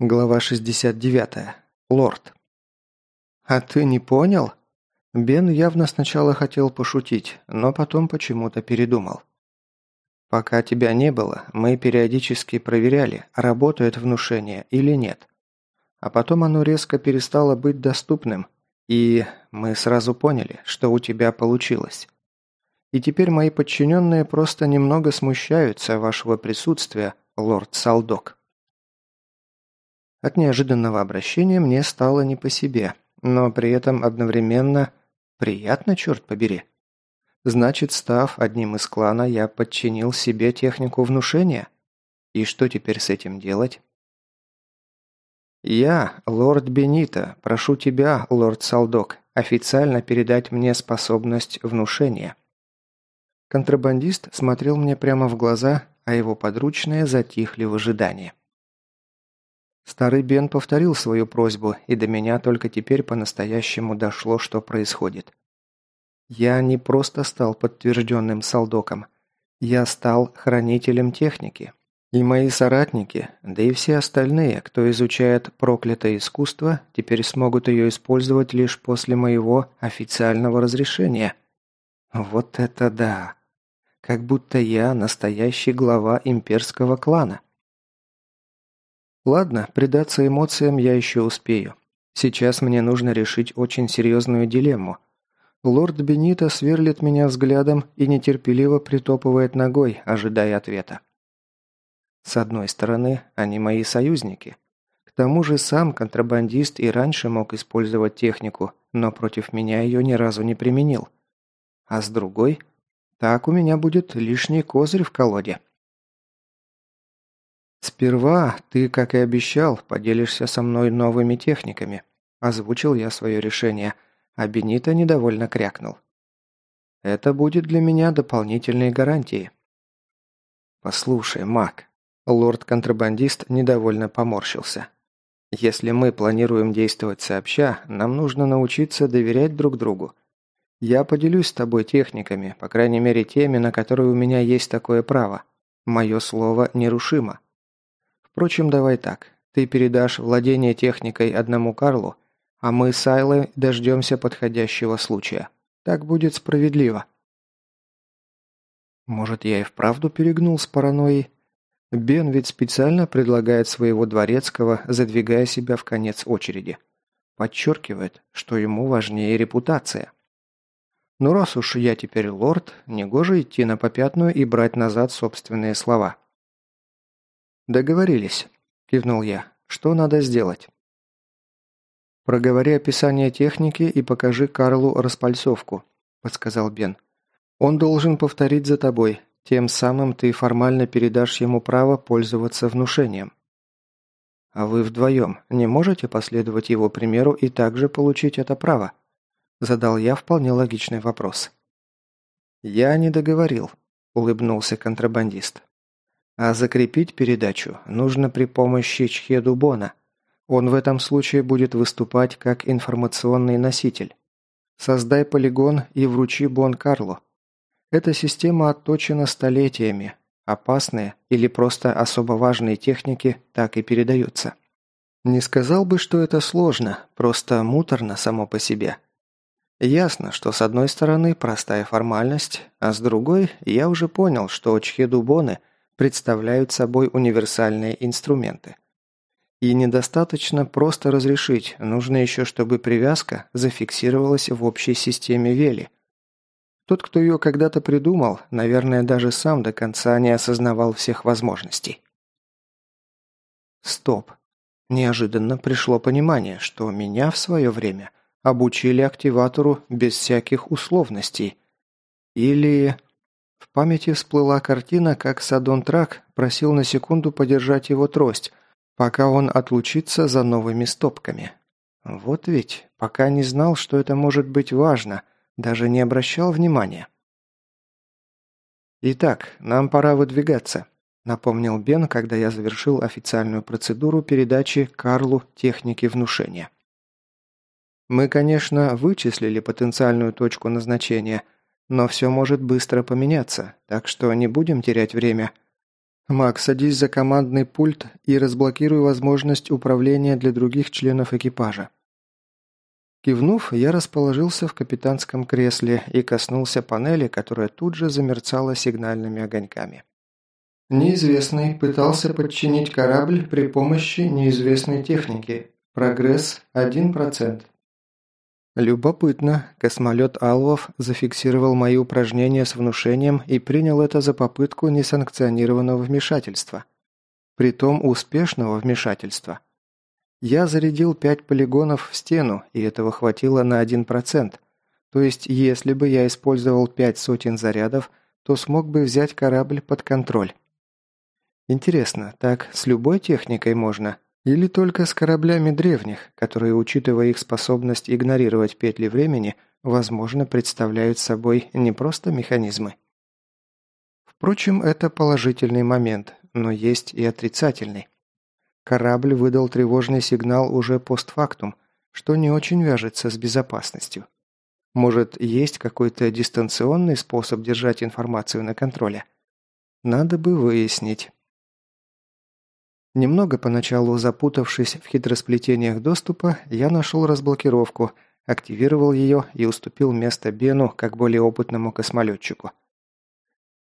Глава 69. Лорд. «А ты не понял?» Бен явно сначала хотел пошутить, но потом почему-то передумал. «Пока тебя не было, мы периодически проверяли, работает внушение или нет. А потом оно резко перестало быть доступным, и мы сразу поняли, что у тебя получилось. И теперь мои подчиненные просто немного смущаются вашего присутствия, лорд Салдок». От неожиданного обращения мне стало не по себе, но при этом одновременно приятно, черт побери. Значит, став одним из клана, я подчинил себе технику внушения? И что теперь с этим делать? «Я, лорд Бенита, прошу тебя, лорд Салдок, официально передать мне способность внушения». Контрабандист смотрел мне прямо в глаза, а его подручные затихли в ожидании. Старый Бен повторил свою просьбу, и до меня только теперь по-настоящему дошло, что происходит. Я не просто стал подтвержденным солдоком. Я стал хранителем техники. И мои соратники, да и все остальные, кто изучает проклятое искусство, теперь смогут ее использовать лишь после моего официального разрешения. Вот это да! Как будто я настоящий глава имперского клана. Ладно, предаться эмоциям я еще успею. Сейчас мне нужно решить очень серьезную дилемму. Лорд Бенита сверлит меня взглядом и нетерпеливо притопывает ногой, ожидая ответа. С одной стороны, они мои союзники. К тому же сам контрабандист и раньше мог использовать технику, но против меня ее ни разу не применил. А с другой, так у меня будет лишний козырь в колоде. «Сперва ты, как и обещал, поделишься со мной новыми техниками», – озвучил я свое решение, а Бенита недовольно крякнул. «Это будет для меня дополнительные гарантии». «Послушай, маг», – лорд-контрабандист недовольно поморщился. «Если мы планируем действовать сообща, нам нужно научиться доверять друг другу. Я поделюсь с тобой техниками, по крайней мере теми, на которые у меня есть такое право. Мое слово нерушимо». Впрочем, давай так. Ты передашь владение техникой одному Карлу, а мы с Айлой дождемся подходящего случая. Так будет справедливо. Может, я и вправду перегнул с паранойей? Бен ведь специально предлагает своего дворецкого, задвигая себя в конец очереди. Подчеркивает, что ему важнее репутация. Но раз уж я теперь лорд, негоже идти на попятную и брать назад собственные слова. «Договорились», – кивнул я. «Что надо сделать?» «Проговори описание техники и покажи Карлу распальцовку», – подсказал Бен. «Он должен повторить за тобой. Тем самым ты формально передашь ему право пользоваться внушением». «А вы вдвоем не можете последовать его примеру и также получить это право?» Задал я вполне логичный вопрос. «Я не договорил», – улыбнулся контрабандист. А закрепить передачу нужно при помощи Чхедубона. Он в этом случае будет выступать как информационный носитель. Создай полигон и вручи Бон Карло. Эта система отточена столетиями. Опасные или просто особо важные техники так и передаются. Не сказал бы, что это сложно, просто муторно само по себе. Ясно, что с одной стороны простая формальность, а с другой я уже понял, что Чхедубоны представляют собой универсальные инструменты. И недостаточно просто разрешить, нужно еще, чтобы привязка зафиксировалась в общей системе Вели. Тот, кто ее когда-то придумал, наверное, даже сам до конца не осознавал всех возможностей. Стоп. Неожиданно пришло понимание, что меня в свое время обучили активатору без всяких условностей. Или... Памяти всплыла картина, как Садон Трак просил на секунду подержать его трость, пока он отлучится за новыми стопками. Вот ведь, пока не знал, что это может быть важно, даже не обращал внимания. «Итак, нам пора выдвигаться», – напомнил Бен, когда я завершил официальную процедуру передачи Карлу техники внушения. «Мы, конечно, вычислили потенциальную точку назначения – но все может быстро поменяться, так что не будем терять время. «Мак, садись за командный пульт и разблокируй возможность управления для других членов экипажа». Кивнув, я расположился в капитанском кресле и коснулся панели, которая тут же замерцала сигнальными огоньками. Неизвестный пытался подчинить корабль при помощи неизвестной техники. Прогресс 1%. Любопытно, космолет Алвов зафиксировал мои упражнения с внушением и принял это за попытку несанкционированного вмешательства. Притом успешного вмешательства. Я зарядил пять полигонов в стену, и этого хватило на 1%. То есть, если бы я использовал пять сотен зарядов, то смог бы взять корабль под контроль. Интересно, так с любой техникой можно? Или только с кораблями древних, которые, учитывая их способность игнорировать петли времени, возможно, представляют собой не просто механизмы? Впрочем, это положительный момент, но есть и отрицательный. Корабль выдал тревожный сигнал уже постфактум, что не очень вяжется с безопасностью. Может, есть какой-то дистанционный способ держать информацию на контроле? Надо бы выяснить. Немного поначалу запутавшись в хитросплетениях доступа, я нашел разблокировку, активировал ее и уступил место Бену как более опытному космолетчику.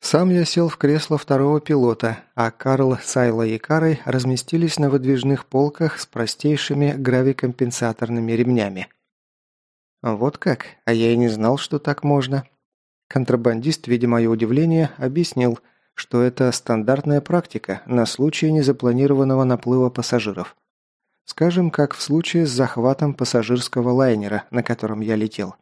Сам я сел в кресло второго пилота, а Карл, Сайла и Карой разместились на выдвижных полках с простейшими гравикомпенсаторными ремнями. Вот как, а я и не знал, что так можно. Контрабандист, видя мое удивление, объяснил – что это стандартная практика на случай незапланированного наплыва пассажиров. Скажем, как в случае с захватом пассажирского лайнера, на котором я летел.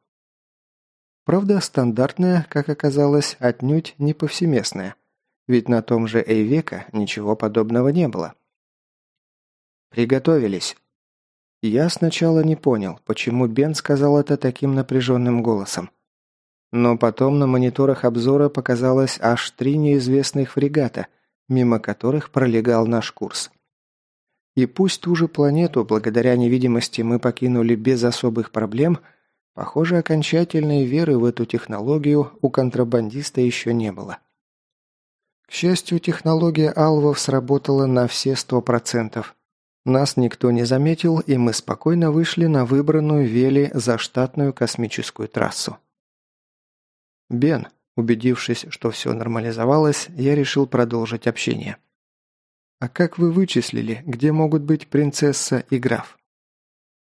Правда, стандартная, как оказалось, отнюдь не повсеместная. Ведь на том же Эйвека ничего подобного не было. «Приготовились». Я сначала не понял, почему Бен сказал это таким напряженным голосом. Но потом на мониторах обзора показалось аж три неизвестных фрегата, мимо которых пролегал наш курс. И пусть ту же планету, благодаря невидимости, мы покинули без особых проблем, похоже, окончательной веры в эту технологию у контрабандиста еще не было. К счастью, технология Алвов сработала на все сто процентов. Нас никто не заметил, и мы спокойно вышли на выбранную Вели заштатную космическую трассу. «Бен», убедившись, что все нормализовалось, я решил продолжить общение. «А как вы вычислили, где могут быть принцесса и граф?»